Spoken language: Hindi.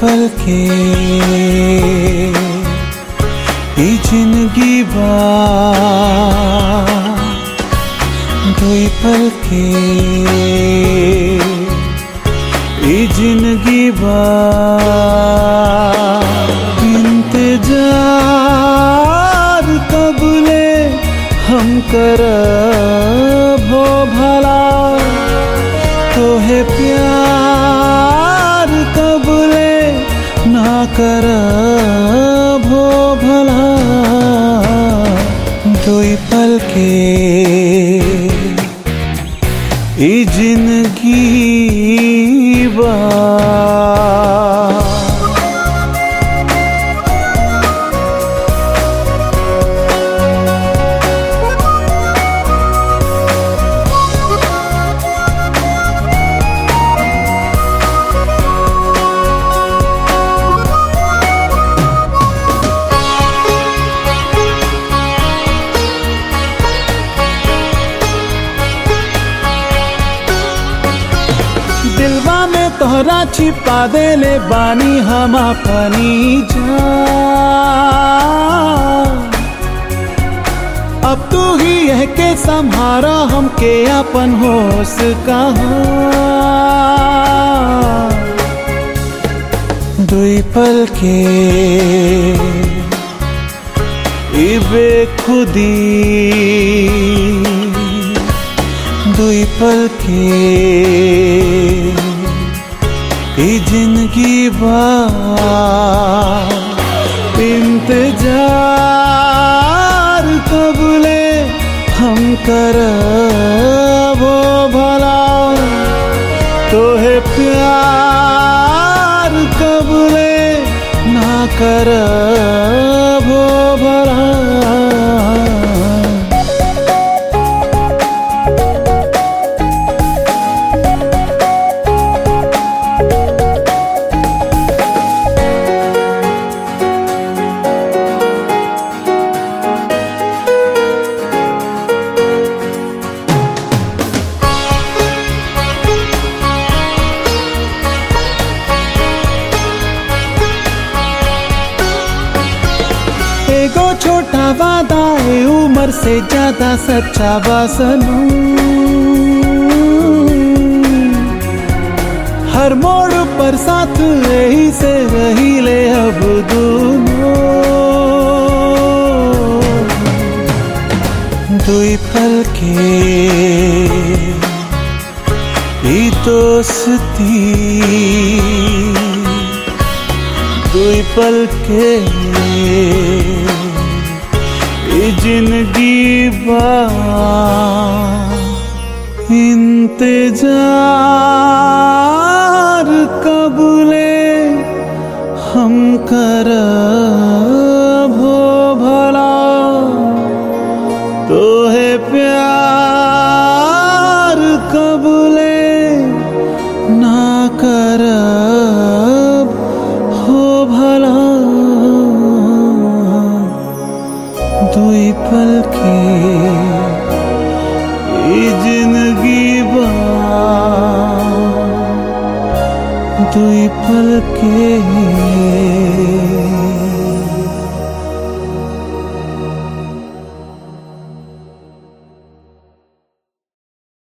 पल के। ज़िंदगी दुई पल के। ज़िंदगी इंतज़ार कबले हम कर भो भला। तो है प्यार। कर भो भला दुई पल के ज़िंदगी बा तोहरा छिपा देले बानी हम अपनी अब तू ही यह के संभारा हमके अपन होश कहा? दुई पल के ई बेखुदी दुई पल के ई ज़िंदगी इंतज़ार कबले हम कर वो भला। तो है प्यार कबले ना कर वो भला। छोटा वादा है, उम्र से ज़्यादा सच्चा वासनू। हर मोड़ पर साथ यही से रही ले अब दोनों। दुई पल के दोस्ती। दुई पल के ई ज़िंदगी इंतज़ार कबूले हम कर भो भला? तो है प्यार कबूले दुई पल के